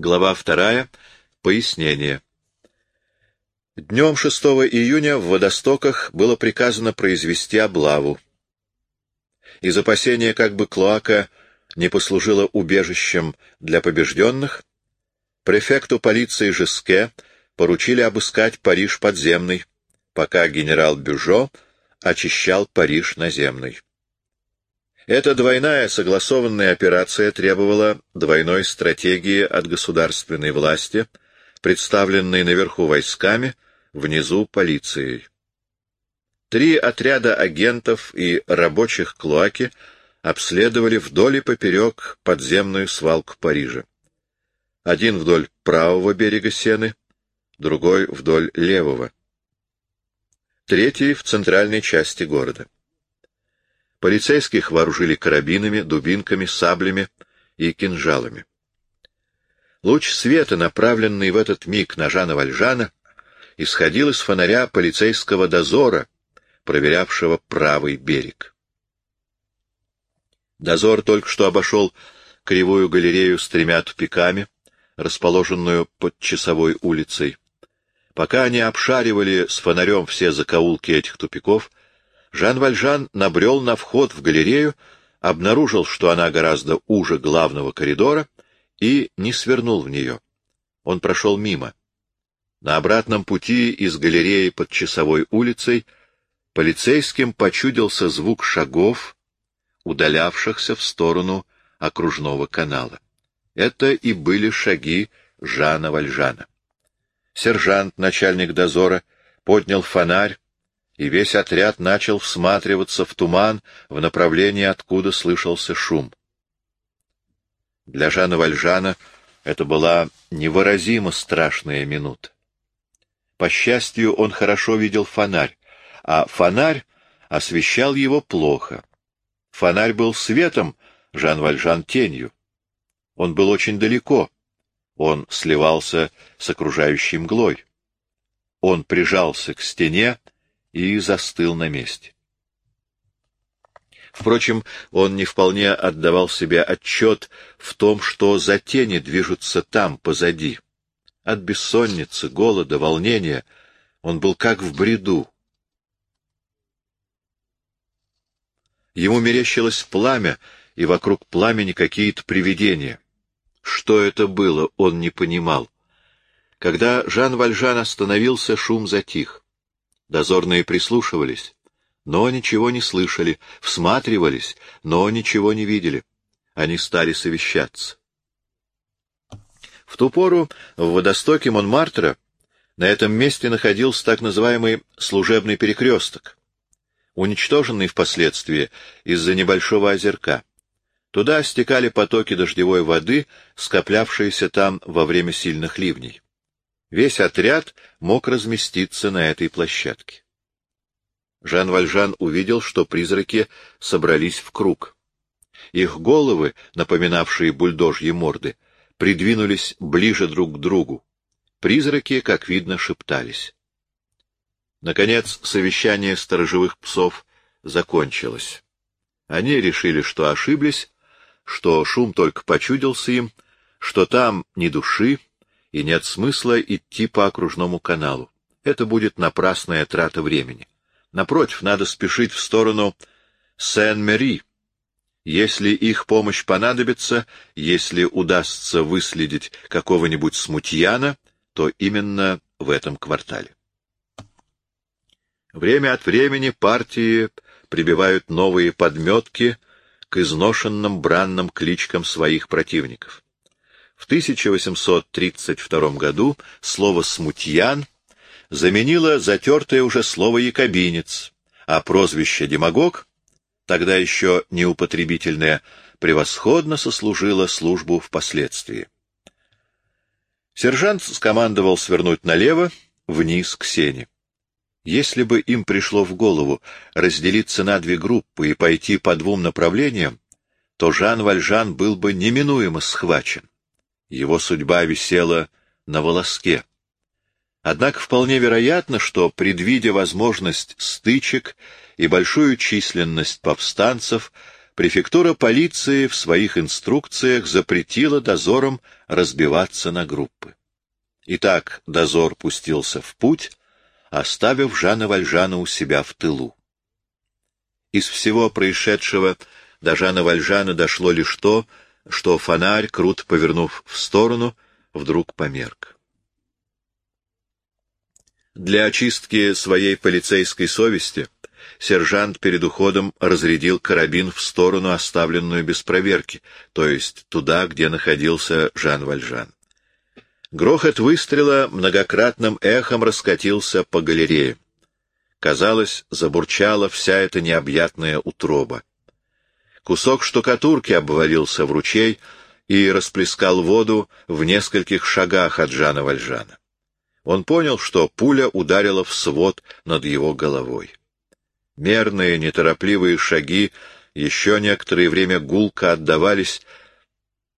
Глава вторая. Пояснение. Днем 6 июня в водостоках было приказано произвести облаву. Из опасения, как бы Клоака не послужила убежищем для побежденных, префекту полиции Жеске поручили обыскать Париж подземный, пока генерал Бюжо очищал Париж наземный. Эта двойная согласованная операция требовала двойной стратегии от государственной власти, представленной наверху войсками, внизу полицией. Три отряда агентов и рабочих Клоаки обследовали вдоль и поперек подземную свалку Парижа. Один вдоль правого берега Сены, другой вдоль левого. Третий в центральной части города. Полицейских вооружили карабинами, дубинками, саблями и кинжалами. Луч света, направленный в этот миг на Жана Вальжана, исходил из фонаря полицейского дозора, проверявшего правый берег. Дозор только что обошел кривую галерею с тремя тупиками, расположенную под часовой улицей. Пока они обшаривали с фонарем все закоулки этих тупиков, Жан Вальжан набрел на вход в галерею, обнаружил, что она гораздо уже главного коридора, и не свернул в нее. Он прошел мимо. На обратном пути из галереи под часовой улицей полицейским почудился звук шагов, удалявшихся в сторону окружного канала. Это и были шаги Жана Вальжана. Сержант, начальник дозора, поднял фонарь, и весь отряд начал всматриваться в туман в направлении, откуда слышался шум. Для Жана Вальжана это была невыразимо страшная минута. По счастью, он хорошо видел фонарь, а фонарь освещал его плохо. Фонарь был светом, Жан Вальжан — тенью. Он был очень далеко. Он сливался с окружающей мглой. Он прижался к стене, и застыл на месте. Впрочем, он не вполне отдавал себе отчет в том, что за тени движутся там, позади. От бессонницы, голода, волнения он был как в бреду. Ему мерещилось пламя, и вокруг пламени какие-то привидения. Что это было, он не понимал. Когда Жан Вальжан остановился, шум затих. Дозорные прислушивались, но ничего не слышали, всматривались, но ничего не видели. Они стали совещаться. В ту пору в водостоке Монмартра на этом месте находился так называемый служебный перекресток, уничтоженный впоследствии из-за небольшого озерка. Туда стекали потоки дождевой воды, скоплявшиеся там во время сильных ливней. Весь отряд мог разместиться на этой площадке. Жан Вальжан увидел, что призраки собрались в круг. Их головы, напоминавшие бульдожьи морды, придвинулись ближе друг к другу. Призраки, как видно, шептались. Наконец, совещание сторожевых псов закончилось. Они решили, что ошиблись, что шум только почудился им, что там ни души, и нет смысла идти по окружному каналу. Это будет напрасная трата времени. Напротив, надо спешить в сторону Сен-Мери. Если их помощь понадобится, если удастся выследить какого-нибудь смутьяна, то именно в этом квартале. Время от времени партии прибивают новые подметки к изношенным бранным кличкам своих противников. В 1832 году слово «смутьян» заменило затертое уже слово «якобинец», а прозвище «демагог», тогда еще неупотребительное, превосходно сослужило службу впоследствии. Сержант скомандовал свернуть налево, вниз к сене. Если бы им пришло в голову разделиться на две группы и пойти по двум направлениям, то Жан Вальжан был бы неминуемо схвачен. Его судьба висела на волоске. Однако вполне вероятно, что, предвидя возможность стычек и большую численность повстанцев, префектура полиции в своих инструкциях запретила дозорам разбиваться на группы. Итак, дозор пустился в путь, оставив Жана Вальжана у себя в тылу. Из всего происшедшего до Жана Вальжана дошло лишь то, что фонарь, круто повернув в сторону, вдруг померк. Для очистки своей полицейской совести сержант перед уходом разрядил карабин в сторону, оставленную без проверки, то есть туда, где находился Жан Вальжан. Грохот выстрела многократным эхом раскатился по галерее. Казалось, забурчала вся эта необъятная утроба. Кусок штукатурки обвалился в ручей и расплескал воду в нескольких шагах от Жана Вальжана. Он понял, что пуля ударила в свод над его головой. Мерные, неторопливые шаги еще некоторое время гулко отдавались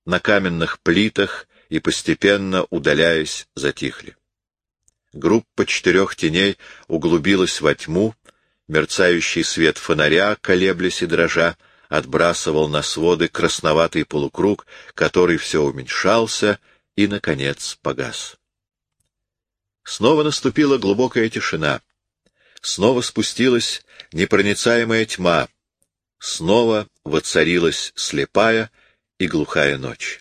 на каменных плитах и, постепенно удаляясь, затихли. Группа четырех теней углубилась во тьму, мерцающий свет фонаря, колеблясь и дрожа, отбрасывал на своды красноватый полукруг, который все уменьшался и, наконец, погас. Снова наступила глубокая тишина. Снова спустилась непроницаемая тьма. Снова воцарилась слепая и глухая ночь.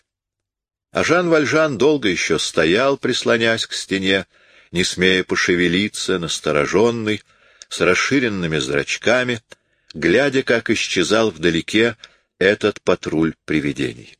А Жан Вальжан долго еще стоял, прислонясь к стене, не смея пошевелиться, настороженный, с расширенными зрачками, глядя, как исчезал вдалеке этот патруль привидений.